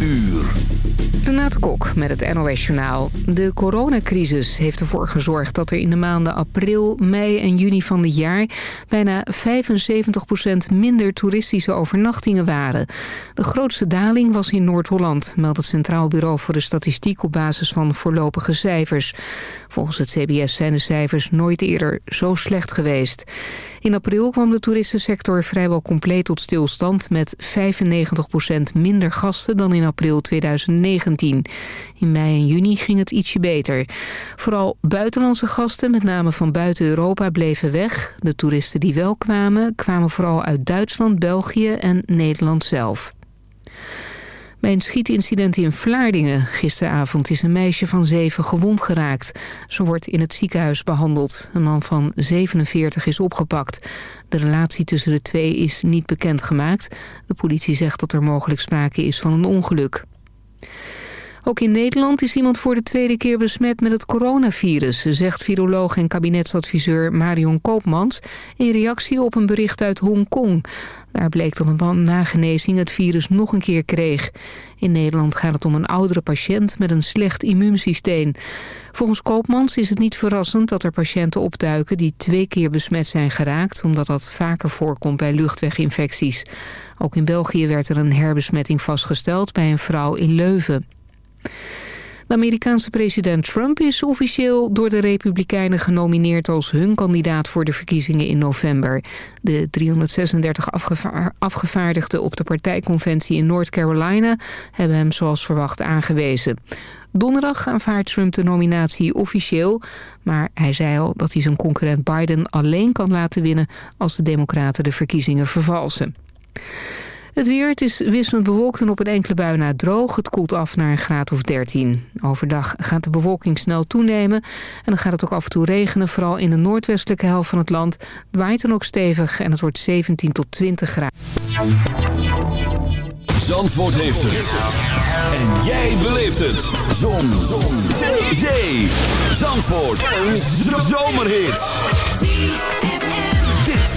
uur. Renate Kok met het NOS Journaal. De coronacrisis heeft ervoor gezorgd dat er in de maanden april, mei en juni van dit jaar... bijna 75% minder toeristische overnachtingen waren. De grootste daling was in Noord-Holland, meldt het Centraal Bureau voor de Statistiek op basis van voorlopige cijfers. Volgens het CBS zijn de cijfers nooit eerder zo slecht geweest. In april kwam de toeristensector vrijwel compleet tot stilstand... met 95% minder gasten dan in april 2019. In mei en juni ging het ietsje beter. Vooral buitenlandse gasten, met name van buiten Europa, bleven weg. De toeristen die wel kwamen, kwamen vooral uit Duitsland, België en Nederland zelf. Bij een schietincident in Vlaardingen gisteravond is een meisje van zeven gewond geraakt. Ze wordt in het ziekenhuis behandeld. Een man van 47 is opgepakt. De relatie tussen de twee is niet bekendgemaakt. De politie zegt dat er mogelijk sprake is van een ongeluk. Ook in Nederland is iemand voor de tweede keer besmet met het coronavirus... zegt viroloog en kabinetsadviseur Marion Koopmans... in reactie op een bericht uit Hongkong. Daar bleek dat een man na genezing het virus nog een keer kreeg. In Nederland gaat het om een oudere patiënt met een slecht immuunsysteem. Volgens Koopmans is het niet verrassend dat er patiënten opduiken... die twee keer besmet zijn geraakt... omdat dat vaker voorkomt bij luchtweginfecties. Ook in België werd er een herbesmetting vastgesteld bij een vrouw in Leuven. De Amerikaanse president Trump is officieel door de Republikeinen genomineerd als hun kandidaat voor de verkiezingen in november. De 336 afgevaardigden op de partijconventie in North Carolina hebben hem zoals verwacht aangewezen. Donderdag aanvaardt Trump de nominatie officieel, maar hij zei al dat hij zijn concurrent Biden alleen kan laten winnen als de democraten de verkiezingen vervalsen. Het weer, het is wisselend bewolkt en op een enkele bui na droog. Het koelt af naar een graad of 13. Overdag gaat de bewolking snel toenemen. En dan gaat het ook af en toe regenen, vooral in de noordwestelijke helft van het land. Het waait dan ook stevig en het wordt 17 tot 20 graden. Zandvoort heeft het. En jij beleeft het. Zon. Zon. Zee. Zandvoort. Een zomerhit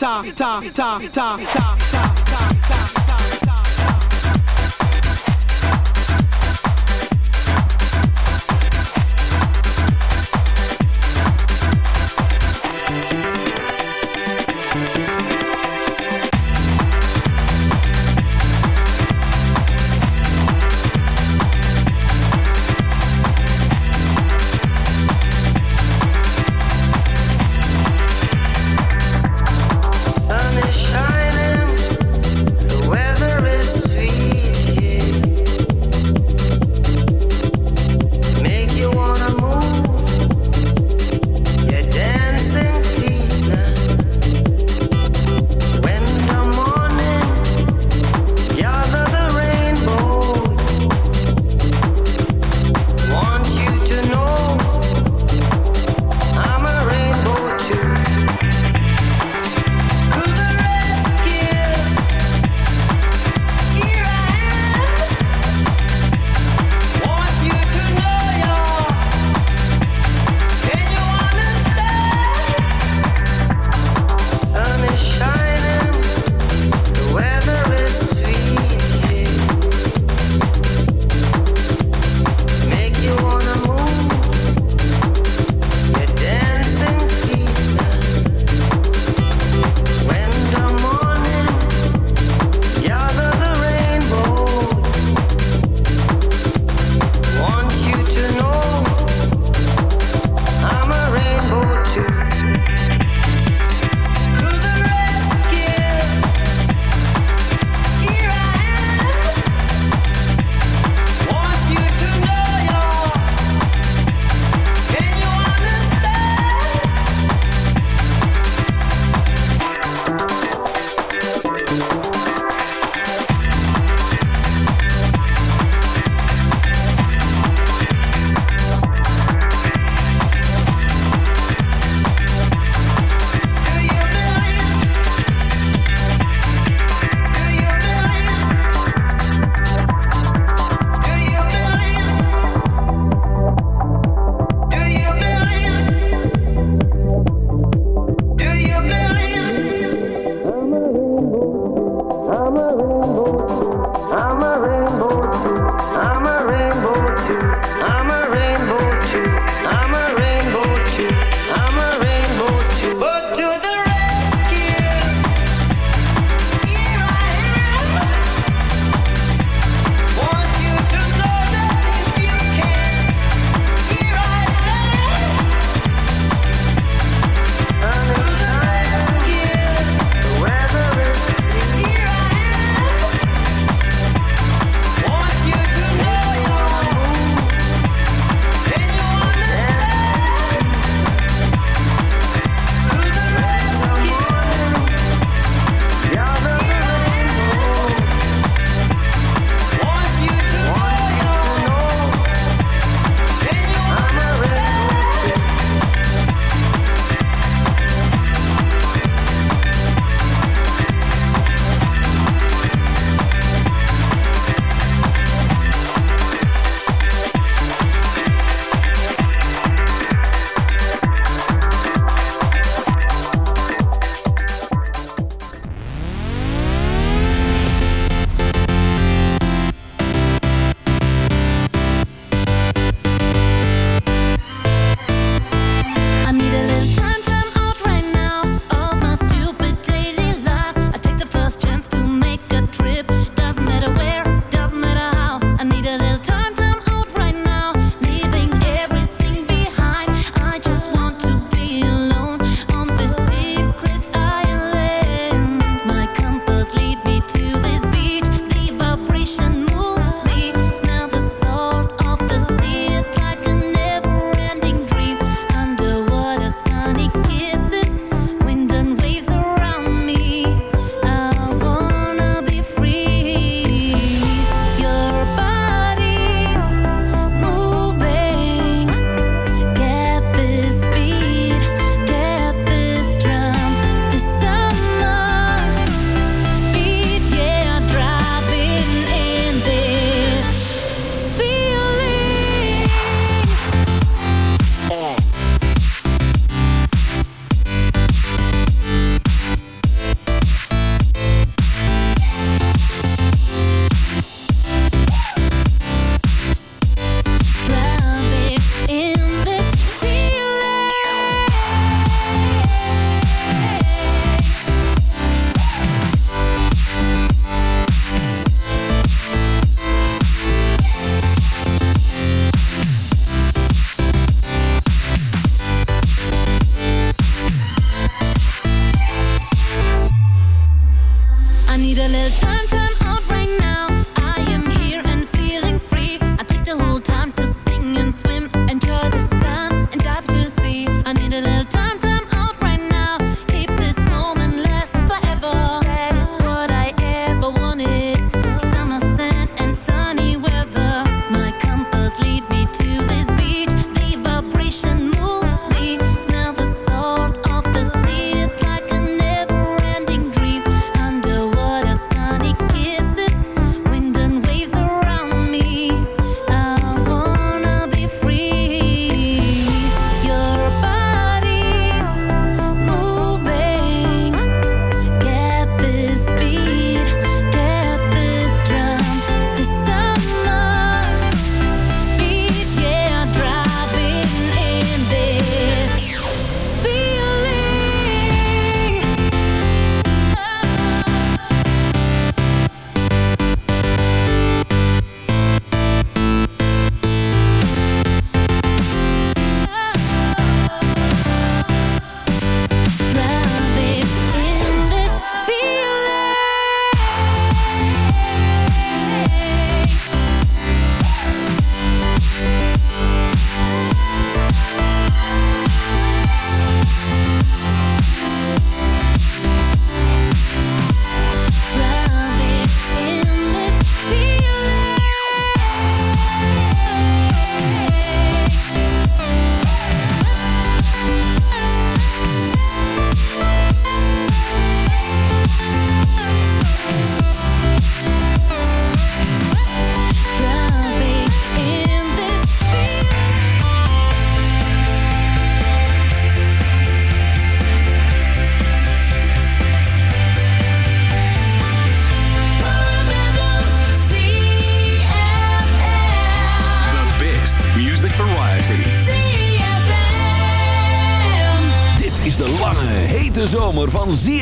Ta, ta, ta, ta, ta, ta.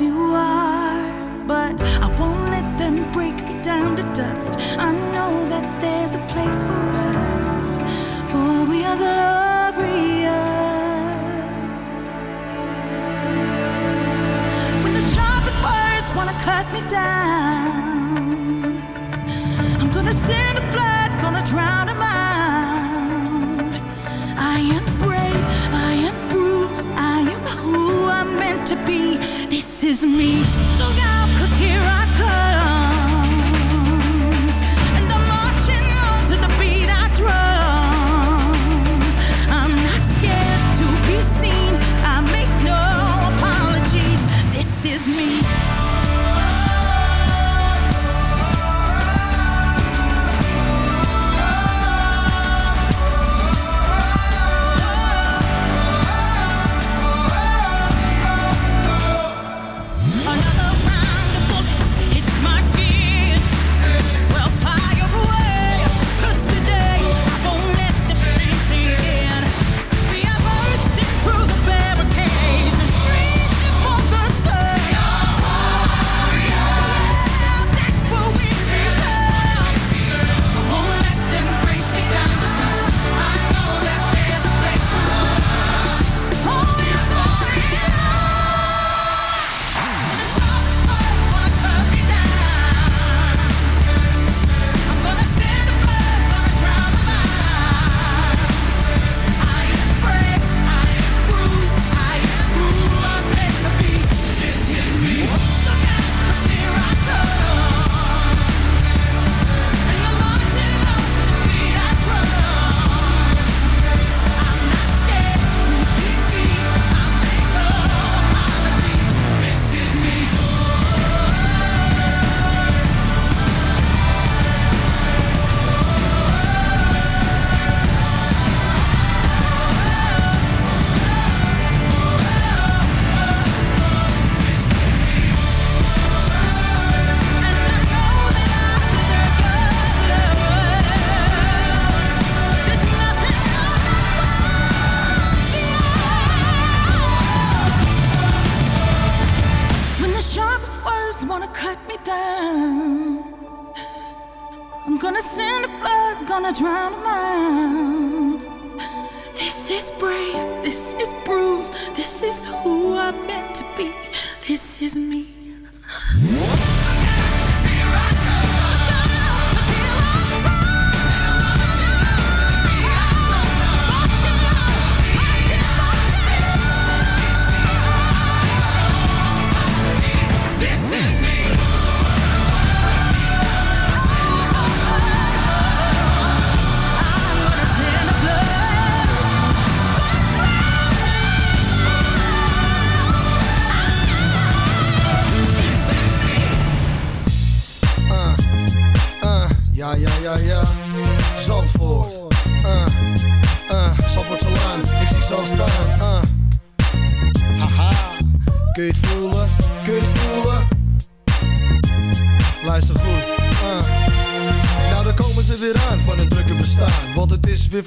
you are. But I won't let them break me down to dust. I know that there's a place for us, for we are glorious. When the sharpest words wanna cut me down, I'm gonna send a flood, gonna drown them out. I am brave, I am bruised, I am who I'm meant to be. Is me. Look out, cause here I come.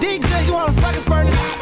dick you wanna fucking furnace.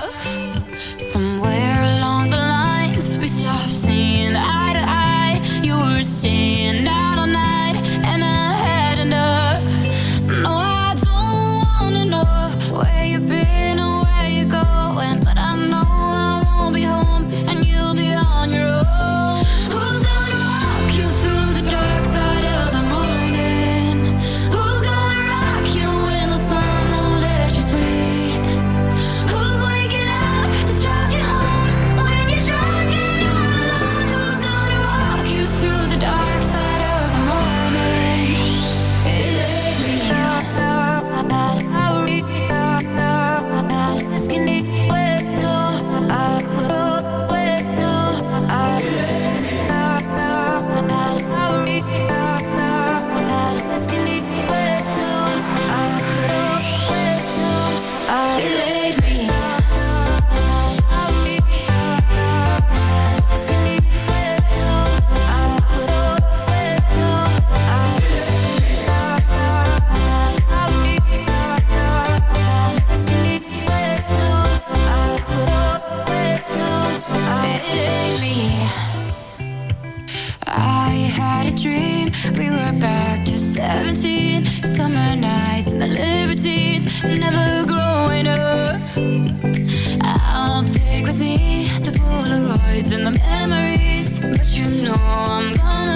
and the memories, but you know I'm gonna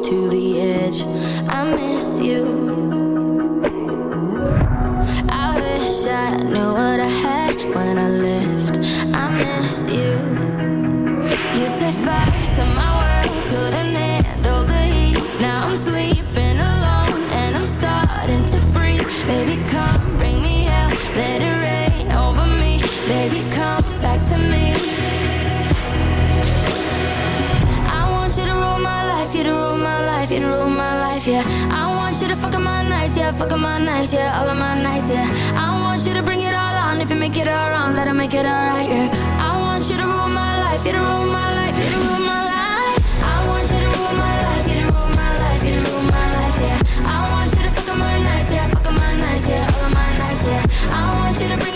to the edge. I miss you. I wish I knew what I had when I left. fuck up my nights, yeah, all of my nights, yeah. I want you to bring it all on. If you make it all wrong, that'll make it all right, yeah. I want you to rule my life, you to rule my life, you to rule my life. I want you to rule my life, you to rule my life, you to rule my life, yeah. I want you to fuck up my nights, yeah, fuck my nights, yeah, all of my nights, yeah. I want you to bring